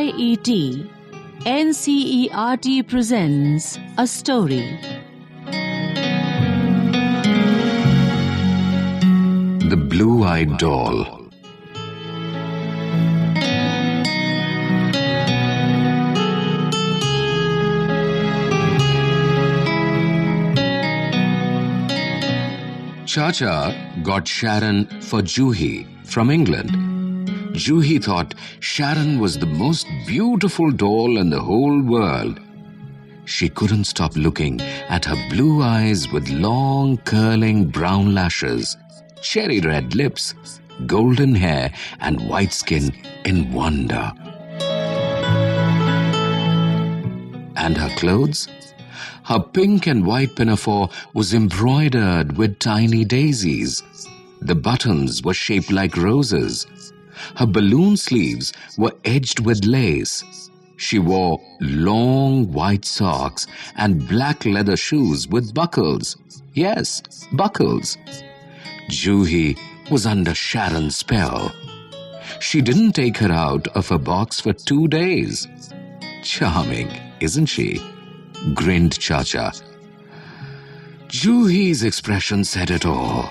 CIET NCERT presents a story. The Blue Eyed Doll. Chacha got Sharon for Juhi from England. Juhi thought Sharon was the most beautiful doll in the whole world. She couldn't stop looking at her blue eyes with long curling brown lashes, cherry red lips, golden hair, and white skin in wonder. And her clothes? Her pink and white pinafore was embroidered with tiny daisies. The buttons were shaped like roses. Her balloon sleeves were edged with lace. She wore long white socks and black leather shoes with buckles. Yes, buckles. Juhi was under Sharon's spell. She didn't take her out of her box for two days. Charming, isn't she? grinned Chacha. Juhi's expression said it all.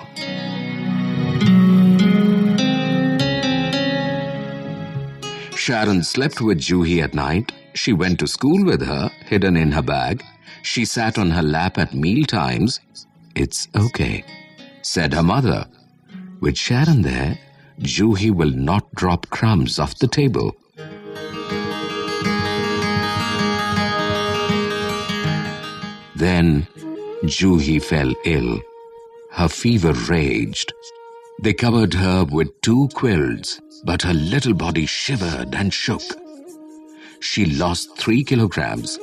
Sharon slept with Juhi at night. She went to school with her, hidden in her bag. She sat on her lap at meal times. It's okay, said her mother. With Sharon there, Juhi will not drop crumbs off the table. Then Juhi fell ill. Her fever raged. They covered her with two quilts, but her little body shivered and shook. She lost three kilograms.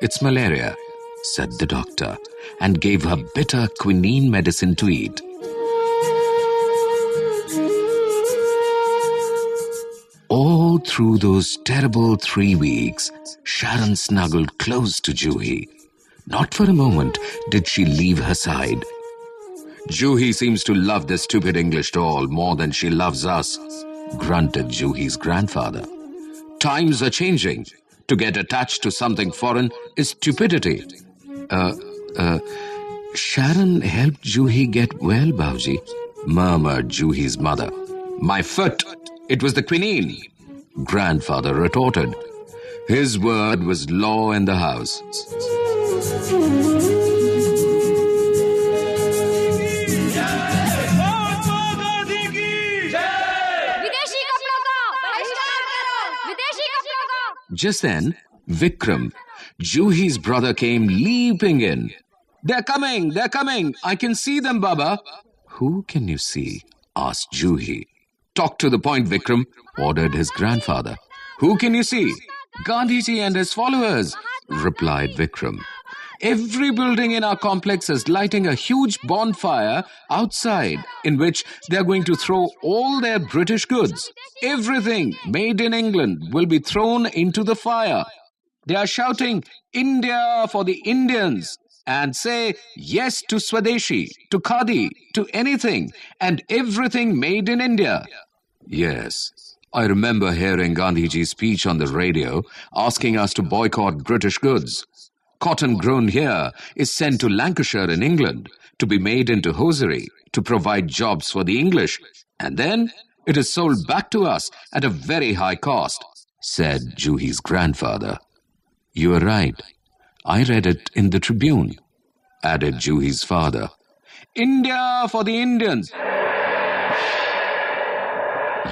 It's malaria, said the doctor, and gave her bitter quinine medicine to eat. All through those terrible three weeks, Sharon snuggled close to Juhi. Not for a moment did she leave her side. Juhi seems to love this stupid English doll more than she loves us, grunted Juhi's grandfather. Times are changing. To get attached to something foreign is stupidity. Uh, uh, Sharon helped Juhi get well, Bauji, murmured Juhi's mother. My foot! It was the quinine, grandfather retorted. His word was law in the house. Just then, Vikram, Juhi's brother, came leaping in. They're coming, they're coming. I can see them, Baba. Who can you see? asked Juhi. Talk to the point, Vikram, ordered his grandfather. Who can you see? Gandhiji and his followers, replied Vikram. Every building in our complex is lighting a huge bonfire outside in which they're going to throw all their British goods. Everything made in England will be thrown into the fire. They are shouting, India for the Indians, and say yes to Swadeshi, to Khadi, to anything and everything made in India. Yes, I remember hearing Gandhiji's speech on the radio asking us to boycott British goods. Cotton grown here is sent to Lancashire in England to be made into hosiery to provide jobs for the English, and then it is sold back to us at a very high cost, said Juhi's grandfather. You are right. I read it in the Tribune, added Juhi's father. India for the Indians!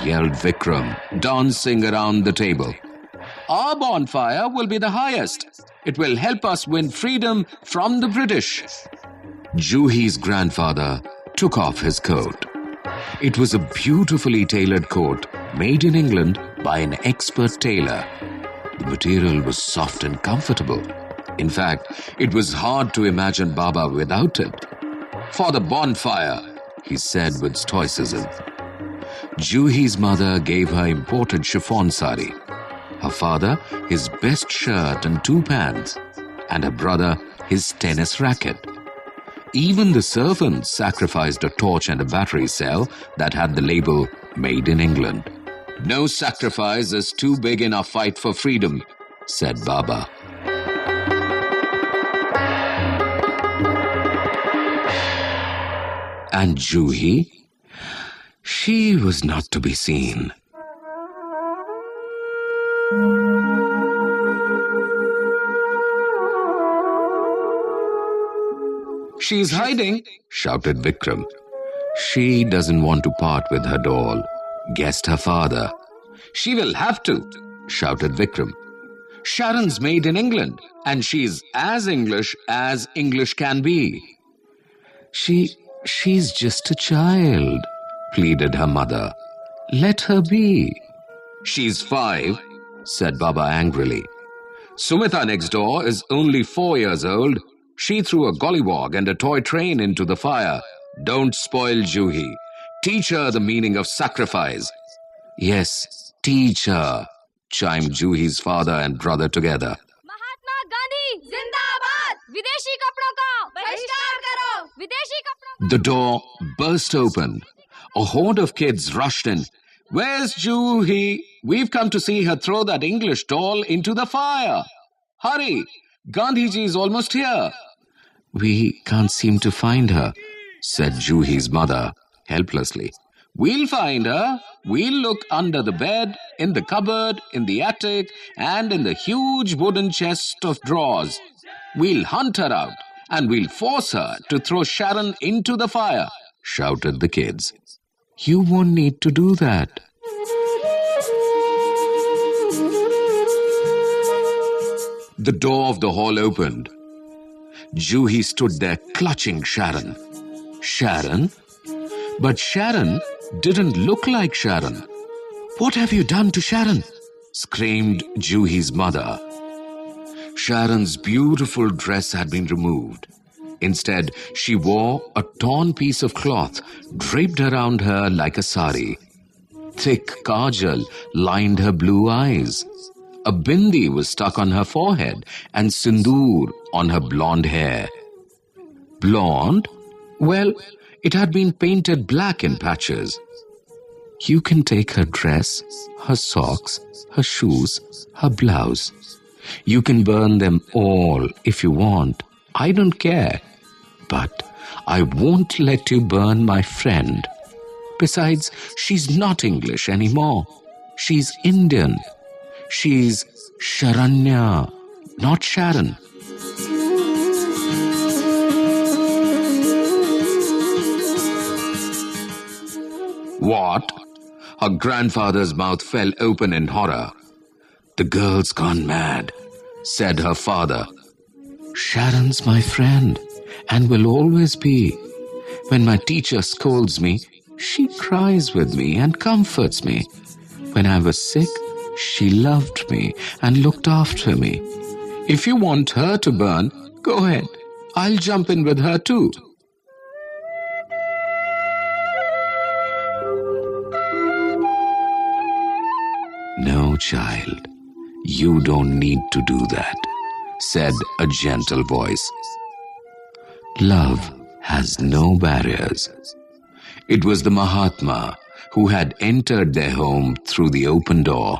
yelled Vikram, dancing around the table. Our bonfire will be the highest. It will help us win freedom from the British. Juhi's grandfather took off his coat. It was a beautifully tailored coat made in England by an expert tailor. The material was soft and comfortable. In fact, it was hard to imagine Baba without it. For the bonfire, he said with stoicism. Juhi's mother gave her imported chiffon sari. Her father, his best shirt and two pants, and her brother, his tennis racket. Even the servants sacrificed a torch and a battery cell that had the label Made in England. No sacrifice is too big in our fight for freedom, said Baba. And Juhi? She was not to be seen. She's hiding, shouted Vikram. She doesn't want to part with her doll, guessed her father. She will have to, shouted Vikram. Sharon's made in England, and she's as English as English can be. She, she's just a child, pleaded her mother. Let her be. She's five, said Baba angrily. Sumita next door is only four years old. She threw a gollywog and a toy train into the fire. Don't spoil Juhi. Teach her the meaning of sacrifice. Yes, teach her, chimed Juhi's father and brother together. Mahatma Gandhi, Zindabad! Videshi kapdon ka bahishkar karo! Videshi kapdon The door burst open. A horde of kids rushed in. Where's Juhi? We've come to see her throw that English doll into the fire. Hurry! Gandhiji is almost here. We can't seem to find her, said Juhi's mother helplessly. We'll find her. We'll look under the bed, in the cupboard, in the attic, and in the huge wooden chest of drawers. We'll hunt her out, and we'll force her to throw Sharon into the fire, shouted the kids. You won't need to do that. The door of the hall opened. Juhi stood there clutching Sharon. Sharon? But Sharon didn't look like Sharon. What have you done to Sharon? screamed Juhi's mother. Sharon's beautiful dress had been removed. Instead, she wore a torn piece of cloth draped around her like a sari. Thick kajal lined her blue eyes. A bindi was stuck on her forehead and sindoor on her blonde hair. Blonde? Well, it had been painted black in patches. You can take her dress, her socks, her shoes, her blouse. You can burn them all if you want. I don't care. But I won't let you burn my friend. Besides, she's not English anymore. She's Indian. She's Sharanya, not Sharon. What? Her grandfather's mouth fell open in horror. The girl's gone mad, said her father. Sharon's my friend and will always be. When my teacher scolds me, she cries with me and comforts me. When I was sick, she loved me and looked after me. If you want her to burn, go ahead. I'll jump in with her too. No, child, you don't need to do that, said a gentle voice. Love has no barriers. It was the Mahatma who had entered their home through the open door.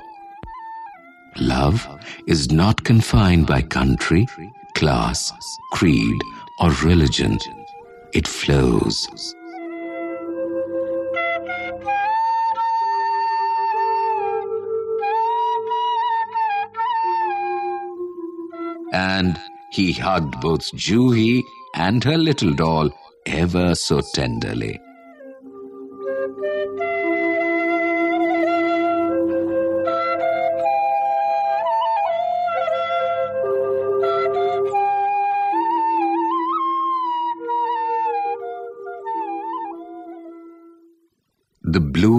Love is not confined by country, class, creed, or religion. It flows. And he hugged both Juhi and her little doll ever so tenderly.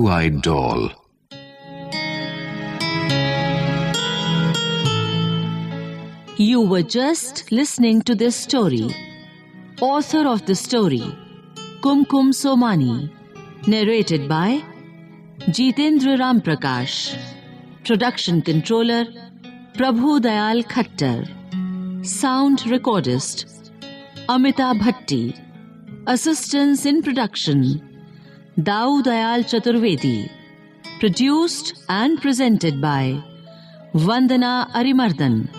The Blue Eyed Doll You were just listening to this story. Author of the story, Kumkum Somani. Narrated by Jitendra Ramprakash. Production controller, Prabhu Dayal Khattar. Sound recordist, Amita Bhatti. Assistance in production, Dao Dayal Chaturvedi. Produced and presented by Vandana Arimardan.